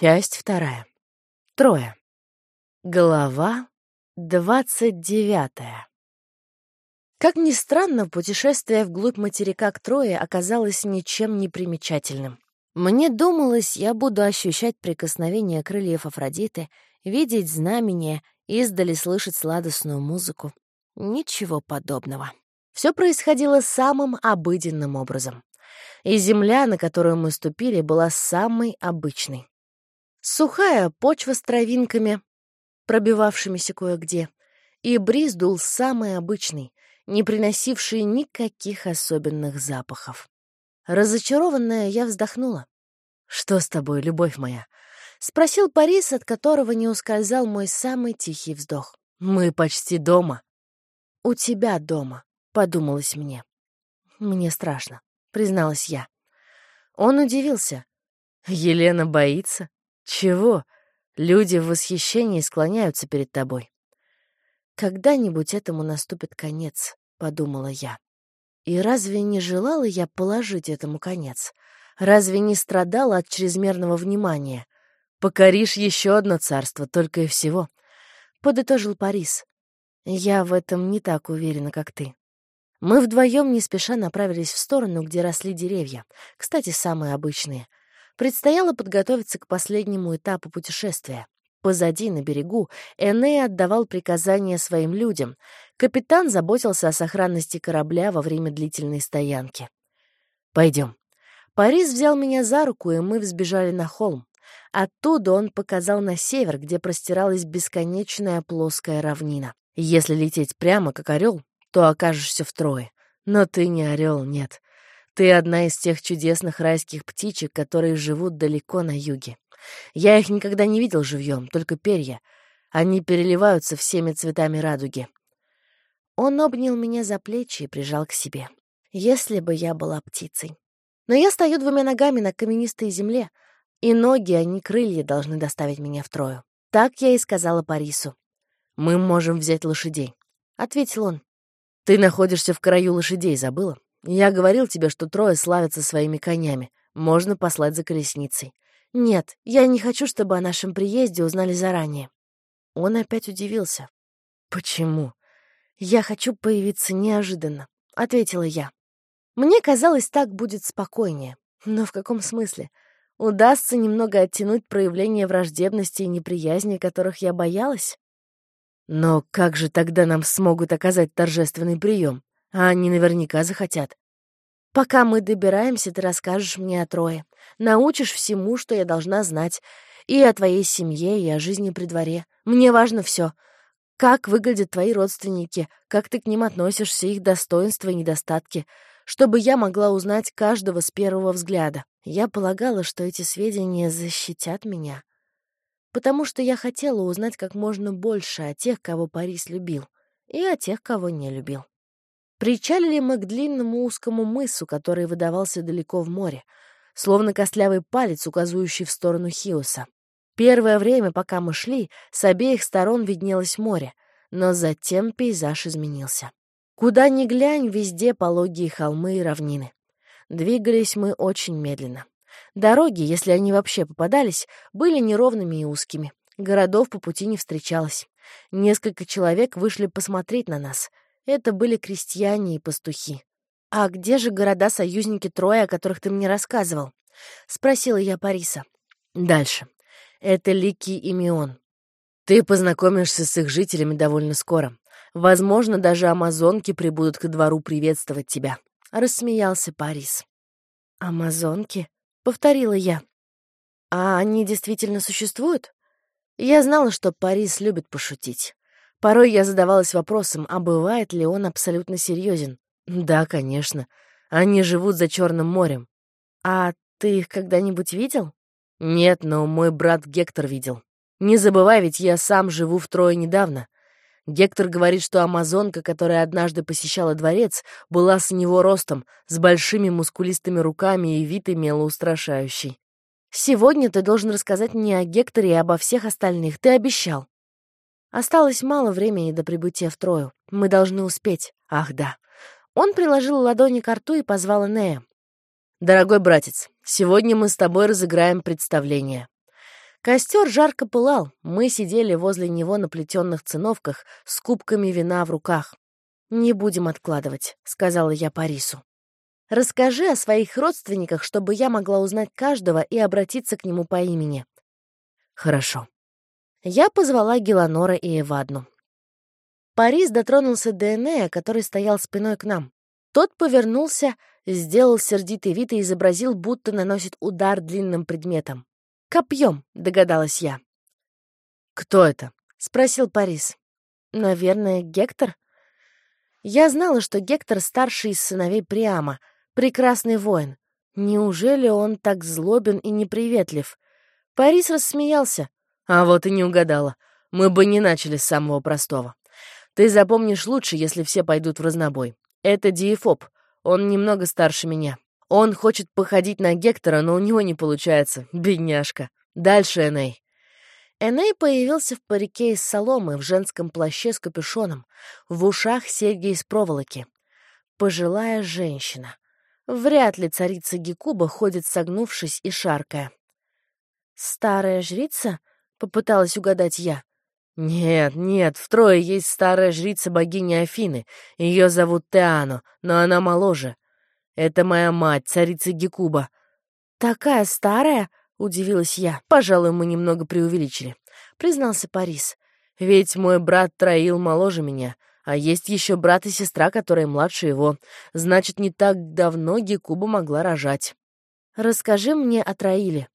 Часть вторая. Трое. Глава двадцать девятая. Как ни странно, путешествие вглубь материка к Трое оказалось ничем не примечательным. Мне думалось, я буду ощущать прикосновение крыльев Афродиты, видеть знамения, издали слышать сладостную музыку. Ничего подобного. Все происходило самым обыденным образом. И земля, на которую мы ступили, была самой обычной. Сухая почва с травинками, пробивавшимися кое-где, и бриз дул самый обычный, не приносивший никаких особенных запахов. Разочарованная, я вздохнула. «Что с тобой, любовь моя?» — спросил Парис, от которого не ускользал мой самый тихий вздох. «Мы почти дома». «У тебя дома», — подумалось мне. «Мне страшно», — призналась я. Он удивился. «Елена боится?» Чего? Люди в восхищении склоняются перед тобой. Когда-нибудь этому наступит конец, подумала я. И разве не желала я положить этому конец? Разве не страдала от чрезмерного внимания? Покоришь еще одно царство, только и всего. Подытожил Парис. Я в этом не так уверена, как ты. Мы вдвоем не спеша направились в сторону, где росли деревья, кстати, самые обычные — Предстояло подготовиться к последнему этапу путешествия. Позади, на берегу, Эней отдавал приказания своим людям. Капитан заботился о сохранности корабля во время длительной стоянки. «Пойдем». Парис взял меня за руку, и мы взбежали на холм. Оттуда он показал на север, где простиралась бесконечная плоская равнина. Если лететь прямо, как орел, то окажешься втрое. Но ты не орел, нет. Ты одна из тех чудесных райских птичек, которые живут далеко на юге. Я их никогда не видел живьем, только перья. Они переливаются всеми цветами радуги. Он обнял меня за плечи и прижал к себе. Если бы я была птицей. Но я стою двумя ногами на каменистой земле, и ноги, а не крылья, должны доставить меня втрою. Так я и сказала Парису. «Мы можем взять лошадей», — ответил он. «Ты находишься в краю лошадей, забыла? Я говорил тебе, что трое славятся своими конями. Можно послать за колесницей. Нет, я не хочу, чтобы о нашем приезде узнали заранее. Он опять удивился. Почему? Я хочу появиться неожиданно, ответила я. Мне казалось, так будет спокойнее. Но в каком смысле? Удастся немного оттянуть проявление враждебности и неприязни, которых я боялась? Но как же тогда нам смогут оказать торжественный прием? А они наверняка захотят. Пока мы добираемся, ты расскажешь мне о Трое. Научишь всему, что я должна знать. И о твоей семье, и о жизни при дворе. Мне важно все. Как выглядят твои родственники, как ты к ним относишься, их достоинства и недостатки, чтобы я могла узнать каждого с первого взгляда. Я полагала, что эти сведения защитят меня. Потому что я хотела узнать как можно больше о тех, кого Парис любил, и о тех, кого не любил. Причалили мы к длинному узкому мысу, который выдавался далеко в море, словно костлявый палец, указывающий в сторону Хиоса. Первое время, пока мы шли, с обеих сторон виднелось море, но затем пейзаж изменился. Куда ни глянь, везде пологие холмы и равнины. Двигались мы очень медленно. Дороги, если они вообще попадались, были неровными и узкими. Городов по пути не встречалось. Несколько человек вышли посмотреть на нас — это были крестьяне и пастухи. «А где же города-союзники Троя, о которых ты мне рассказывал?» — спросила я Париса. «Дальше. Это Лики и Мион. Ты познакомишься с их жителями довольно скоро. Возможно, даже амазонки прибудут ко двору приветствовать тебя», — рассмеялся Парис. «Амазонки?» — повторила я. «А они действительно существуют?» Я знала, что Парис любит пошутить. Порой я задавалась вопросом, а бывает ли он абсолютно серьезен? Да, конечно. Они живут за Черным морем. А ты их когда-нибудь видел? Нет, но мой брат Гектор видел. Не забывай, ведь я сам живу втрое недавно. Гектор говорит, что амазонка, которая однажды посещала дворец, была с него ростом, с большими мускулистыми руками и вид имела устрашающий. Сегодня ты должен рассказать мне о Гекторе и обо всех остальных. Ты обещал. Осталось мало времени до прибытия в Трою. Мы должны успеть. Ах, да. Он приложил ладони к рту и позвал Энея. «Дорогой братец, сегодня мы с тобой разыграем представление. Костер жарко пылал, мы сидели возле него на плетенных циновках с кубками вина в руках. «Не будем откладывать», — сказала я Парису. «Расскажи о своих родственниках, чтобы я могла узнать каждого и обратиться к нему по имени». «Хорошо». Я позвала Геланора и Эвадну. Парис дотронулся до Энея, который стоял спиной к нам. Тот повернулся, сделал сердитый вид и изобразил, будто наносит удар длинным предметом. «Копьем», — догадалась я. «Кто это?» — спросил Парис. «Наверное, Гектор?» Я знала, что Гектор — старший из сыновей Приама, прекрасный воин. Неужели он так злобен и неприветлив? Парис рассмеялся. «А вот и не угадала. Мы бы не начали с самого простого. Ты запомнишь лучше, если все пойдут в разнобой. Это Диефоб. Он немного старше меня. Он хочет походить на Гектора, но у него не получается. Бедняжка. Дальше, Эней. Эней появился в парике из соломы, в женском плаще с капюшоном, в ушах серьги из проволоки. Пожилая женщина. Вряд ли царица Гекуба ходит согнувшись и шаркая. «Старая жрица?» — попыталась угадать я. «Нет, нет, в Трое есть старая жрица богини Афины. Ее зовут Теано, но она моложе. Это моя мать, царица Гекуба». «Такая старая?» — удивилась я. «Пожалуй, мы немного преувеличили», — признался Парис. «Ведь мой брат Троил моложе меня, а есть еще брат и сестра, которые младше его. Значит, не так давно Гекуба могла рожать». «Расскажи мне о Троиле».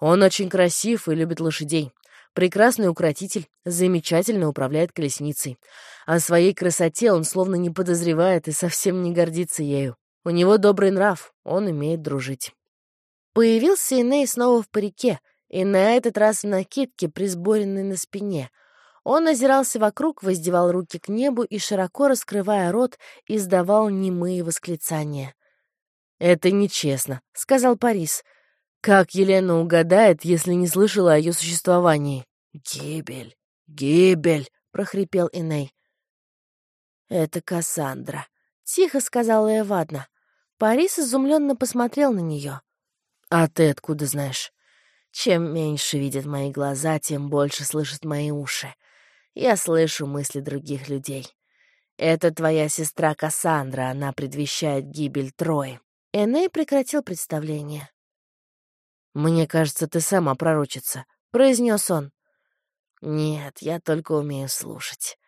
«Он очень красив и любит лошадей. Прекрасный укротитель, замечательно управляет колесницей. О своей красоте он словно не подозревает и совсем не гордится ею. У него добрый нрав, он умеет дружить. Появился Иней снова в парике, и на этот раз в накидке, присборенной на спине. Он озирался вокруг, воздевал руки к небу и, широко раскрывая рот, издавал немые восклицания. «Это нечестно», — сказал Парис. Как Елена угадает, если не слышала о ее существовании? «Гибель! Гибель!» — прохрипел Иней. «Это Кассандра», — тихо сказала Эвадна. Парис изумленно посмотрел на нее. «А ты откуда знаешь?» «Чем меньше видят мои глаза, тем больше слышат мои уши. Я слышу мысли других людей. Это твоя сестра Кассандра, она предвещает гибель Трои». Эней прекратил представление. «Мне кажется, ты сама пророчица», — произнес он. «Нет, я только умею слушать.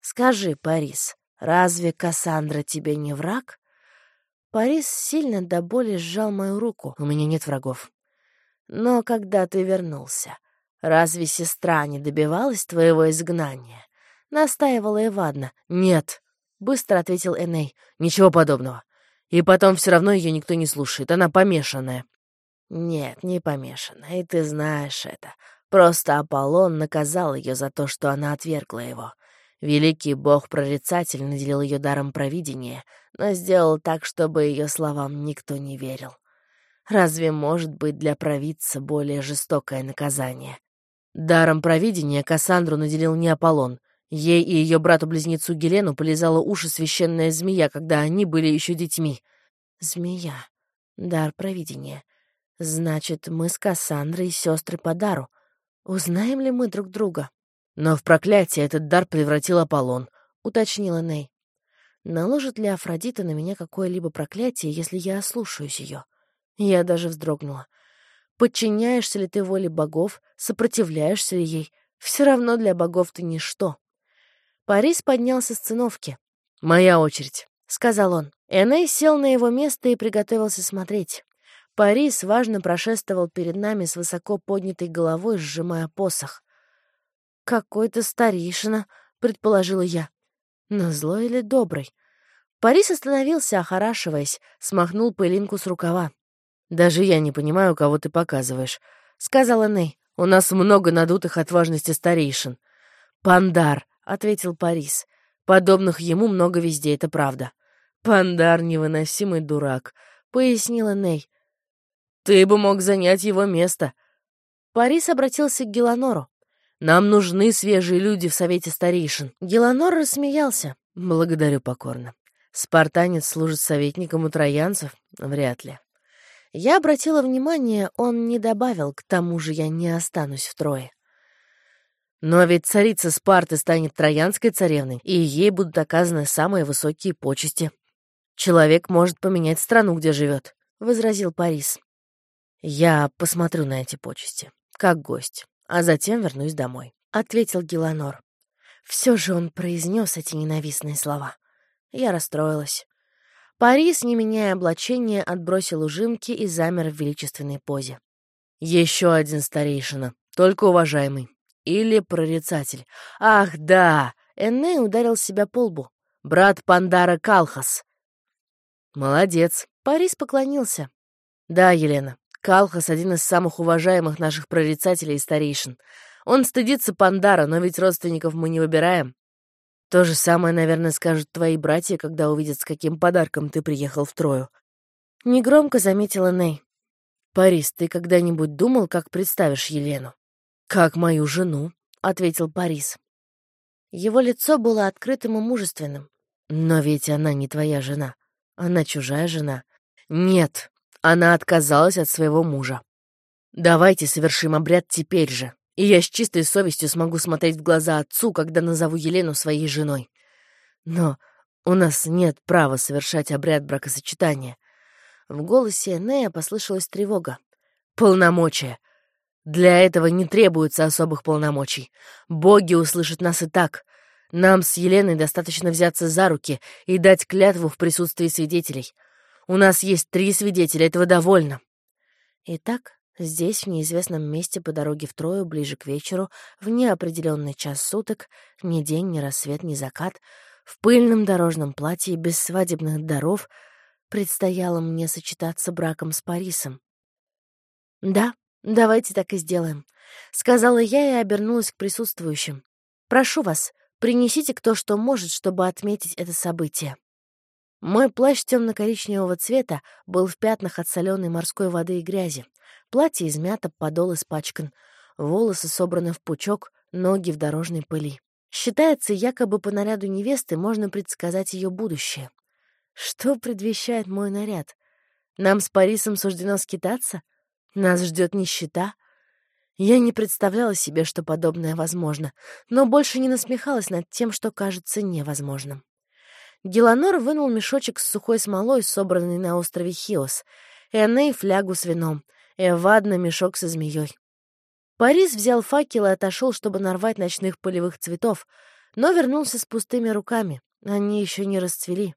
Скажи, Парис, разве Кассандра тебе не враг?» Парис сильно до боли сжал мою руку. «У меня нет врагов». «Но когда ты вернулся, разве сестра не добивалась твоего изгнания?» — настаивала Эвадна. «Нет», — быстро ответил Эней. «Ничего подобного. И потом все равно ее никто не слушает. Она помешанная». Нет, не помешана, и ты знаешь это. Просто Аполлон наказал ее за то, что она отвергла его. Великий бог-прорицатель наделил ее даром провидения, но сделал так, чтобы ее словам никто не верил. Разве может быть для провидца более жестокое наказание? Даром провидения Кассандру наделил не Аполлон. Ей и ее брату-близнецу Гелену полезала уши священная змея, когда они были еще детьми. Змея. Дар провидения. Значит, мы с Кассандрой сестры по дару. Узнаем ли мы друг друга? Но в проклятие этот дар превратил Аполлон, уточнила Ней. Наложит ли Афродита на меня какое-либо проклятие, если я ослушаюсь ее? Я даже вздрогнула. Подчиняешься ли ты воле богов, сопротивляешься ли ей? Все равно для богов ты ничто. Парис поднялся с циновки. «Моя очередь», — сказал он. Эней сел на его место и приготовился смотреть. Парис важно прошествовал перед нами с высоко поднятой головой, сжимая посох. «Какой-то старейшина», — предположила я. «Но злой или добрый?» Парис остановился, охорашиваясь, смахнул пылинку с рукава. «Даже я не понимаю, кого ты показываешь», — сказала Ней. «У нас много надутых от важности старейшин». «Пандар», — ответил Парис. «Подобных ему много везде, это правда». «Пандар — невыносимый дурак», — пояснила Ней. Ты бы мог занять его место. Парис обратился к Геланору. Нам нужны свежие люди в Совете Старейшин. Геланор рассмеялся. Благодарю покорно. Спартанец служит советником у троянцев? Вряд ли. Я обратила внимание, он не добавил, к тому же я не останусь втрое. Но ведь царица Спарты станет троянской царевной, и ей будут оказаны самые высокие почести. Человек может поменять страну, где живет, — возразил Парис. Я посмотрю на эти почести, как гость, а затем вернусь домой, — ответил Геланор. Все же он произнес эти ненавистные слова. Я расстроилась. Парис, не меняя облачения, отбросил ужимки и замер в величественной позе. Еще один старейшина, только уважаемый. Или прорицатель. Ах, да! Энне ударил себя по лбу. Брат Пандара Калхас. Молодец. Парис поклонился. Да, Елена, Калхас — один из самых уважаемых наших прорицателей и старейшин. Он стыдится Пандара, но ведь родственников мы не выбираем. То же самое, наверное, скажут твои братья, когда увидят, с каким подарком ты приехал в Трою. Негромко заметила Ней. «Парис, ты когда-нибудь думал, как представишь Елену?» «Как мою жену», — ответил Парис. Его лицо было открытым и мужественным. «Но ведь она не твоя жена. Она чужая жена». «Нет, она отказалась от своего мужа. Давайте совершим обряд теперь же и я с чистой совестью смогу смотреть в глаза отцу, когда назову Елену своей женой. Но у нас нет права совершать обряд бракосочетания. В голосе Энея послышалась тревога. Полномочия. Для этого не требуется особых полномочий. Боги услышат нас и так. Нам с Еленой достаточно взяться за руки и дать клятву в присутствии свидетелей. У нас есть три свидетеля, этого довольно. Итак, Здесь, в неизвестном месте по дороге в Трою, ближе к вечеру, в неопределенный час суток, ни день, ни рассвет, ни закат, в пыльном дорожном платье без свадебных даров, предстояло мне сочетаться браком с Парисом. «Да, давайте так и сделаем», — сказала я и обернулась к присутствующим. «Прошу вас, принесите кто что может, чтобы отметить это событие». Мой плащ темно-коричневого цвета был в пятнах от соленой морской воды и грязи. Платье измято, подол испачкан, волосы собраны в пучок, ноги в дорожной пыли. Считается, якобы по наряду невесты можно предсказать ее будущее. Что предвещает мой наряд? Нам с Парисом суждено скитаться? Нас ждет нищета? Я не представляла себе, что подобное возможно, но больше не насмехалась над тем, что кажется невозможным. Геланор вынул мешочек с сухой смолой, собранный на острове Хиос, Эней флягу с вином, Эвадна мешок со змеей. Парис взял факел и отошел, чтобы нарвать ночных полевых цветов, но вернулся с пустыми руками. Они еще не расцвели.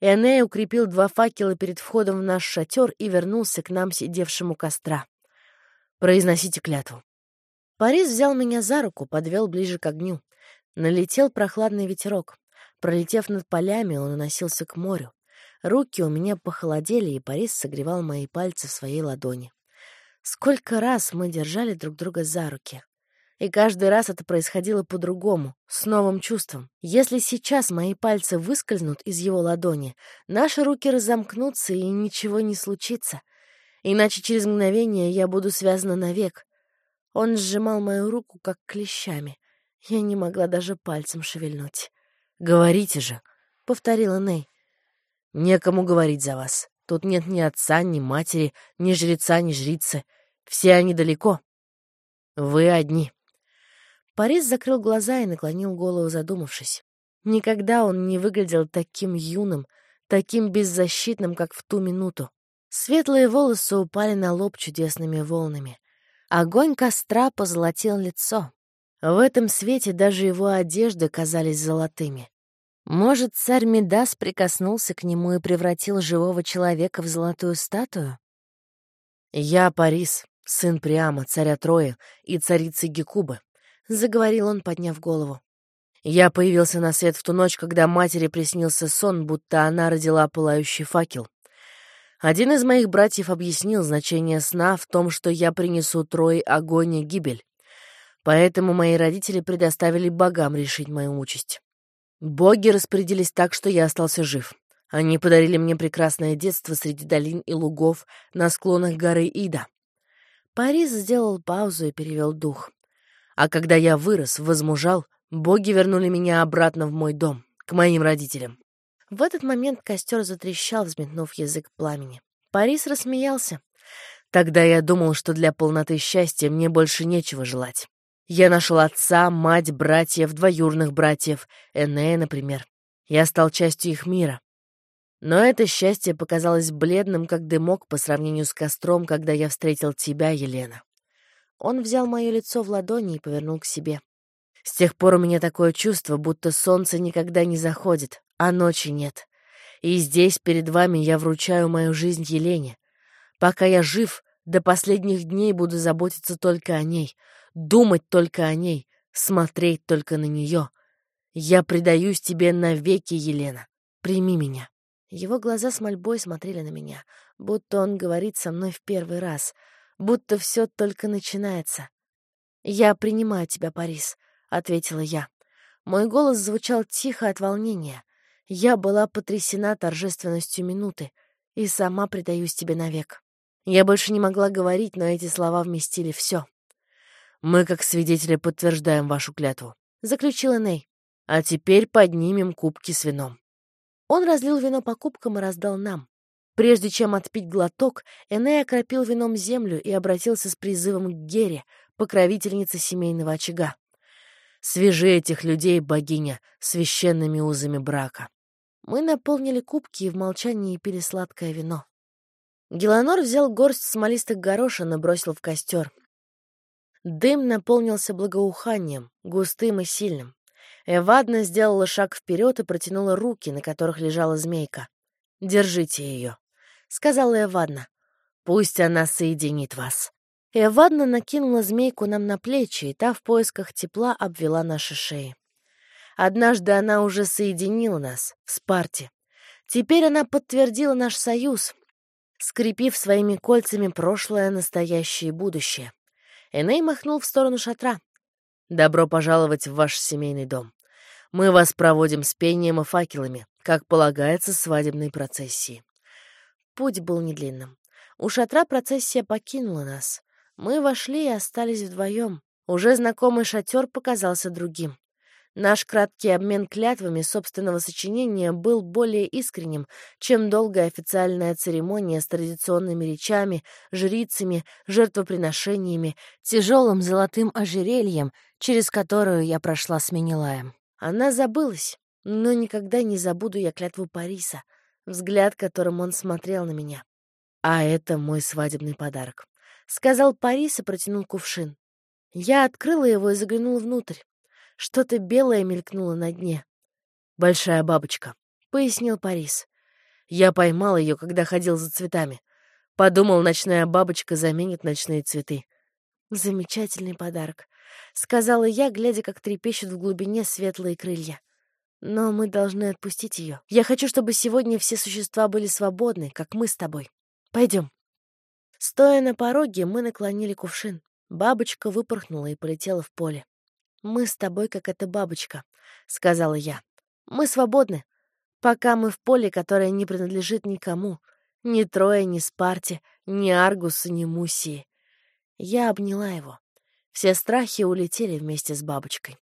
Эней укрепил два факела перед входом в наш шатер и вернулся к нам, сидевшему костра. «Произносите клятву». Парис взял меня за руку, подвел ближе к огню. Налетел прохладный ветерок. Пролетев над полями, он уносился к морю. Руки у меня похолодели, и Парис согревал мои пальцы в своей ладони. Сколько раз мы держали друг друга за руки. И каждый раз это происходило по-другому, с новым чувством. Если сейчас мои пальцы выскользнут из его ладони, наши руки разомкнутся, и ничего не случится. Иначе через мгновение я буду связана навек. Он сжимал мою руку, как клещами. Я не могла даже пальцем шевельнуть. «Говорите же», — повторила Ней. «Некому говорить за вас. Тут нет ни отца, ни матери, ни жреца, ни жрицы. Все они далеко. Вы одни. Парис закрыл глаза и наклонил голову, задумавшись. Никогда он не выглядел таким юным, таким беззащитным, как в ту минуту. Светлые волосы упали на лоб чудесными волнами. Огонь костра позолотил лицо. В этом свете даже его одежды казались золотыми. Может, царь Медас прикоснулся к нему и превратил живого человека в золотую статую? «Я Парис, сын Приама, царя Троя и царицы Гекубы», — заговорил он, подняв голову. «Я появился на свет в ту ночь, когда матери приснился сон, будто она родила пылающий факел. Один из моих братьев объяснил значение сна в том, что я принесу Трое огонь и гибель. Поэтому мои родители предоставили богам решить мою участь. Боги распорядились так, что я остался жив. Они подарили мне прекрасное детство среди долин и лугов на склонах горы Ида. Парис сделал паузу и перевел дух. А когда я вырос, возмужал, боги вернули меня обратно в мой дом, к моим родителям. В этот момент костер затрещал, взметнув язык пламени. Парис рассмеялся. Тогда я думал, что для полноты счастья мне больше нечего желать. Я нашел отца, мать, братьев, двоюрных братьев, Энея, например. Я стал частью их мира. Но это счастье показалось бледным, как дымок по сравнению с костром, когда я встретил тебя, Елена. Он взял мое лицо в ладони и повернул к себе. С тех пор у меня такое чувство, будто солнце никогда не заходит, а ночи нет. И здесь перед вами я вручаю мою жизнь Елене. Пока я жив, до последних дней буду заботиться только о ней, думать только о ней, смотреть только на нее. Я предаюсь тебе навеки, Елена. Прими меня. Его глаза с мольбой смотрели на меня, будто он говорит со мной в первый раз, будто все только начинается. «Я принимаю тебя, Парис», — ответила я. Мой голос звучал тихо от волнения. Я была потрясена торжественностью минуты и сама предаюсь тебе навек. Я больше не могла говорить, но эти слова вместили все. «Мы, как свидетели, подтверждаем вашу клятву», — заключила Ней. «А теперь поднимем кубки с вином». Он разлил вино по кубкам и раздал нам. Прежде чем отпить глоток, Эней окропил вином землю и обратился с призывом к Гере, покровительнице семейного очага. «Свяжи этих людей, богиня, священными узами брака». Мы наполнили кубки и в молчании пили сладкое вино. Геланор взял горсть смолистых горошин и бросил в костер. Дым наполнился благоуханием, густым и сильным. Эвадна сделала шаг вперед и протянула руки, на которых лежала змейка. «Держите ее», — сказала Эвадна. «Пусть она соединит вас». Эвадна накинула змейку нам на плечи, и та в поисках тепла обвела наши шеи. Однажды она уже соединила нас в Спарте. Теперь она подтвердила наш союз, скрепив своими кольцами прошлое, настоящее и будущее. Эней махнул в сторону шатра. «Добро пожаловать в ваш семейный дом. Мы вас проводим с пением и факелами, как полагается свадебной процессии». Путь был недлинным. У шатра процессия покинула нас. Мы вошли и остались вдвоем. Уже знакомый шатер показался другим. Наш краткий обмен клятвами собственного сочинения был более искренним, чем долгая официальная церемония с традиционными речами, жрицами, жертвоприношениями, тяжелым золотым ожерельем, через которую я прошла с Менелаем. Она забылась, но никогда не забуду я клятву Париса, взгляд, которым он смотрел на меня. «А это мой свадебный подарок», — сказал Парис и протянул кувшин. Я открыла его и заглянула внутрь. Что-то белое мелькнуло на дне. «Большая бабочка», — пояснил Парис. «Я поймал ее, когда ходил за цветами. Подумал, ночная бабочка заменит ночные цветы». «Замечательный подарок», — сказала я, глядя, как трепещут в глубине светлые крылья. «Но мы должны отпустить ее. Я хочу, чтобы сегодня все существа были свободны, как мы с тобой. Пойдем». Стоя на пороге, мы наклонили кувшин. Бабочка выпорхнула и полетела в поле. «Мы с тобой, как эта бабочка», — сказала я. «Мы свободны, пока мы в поле, которое не принадлежит никому. Ни Трое, ни Спарте, ни Аргусу, ни Мусии». Я обняла его. Все страхи улетели вместе с бабочкой.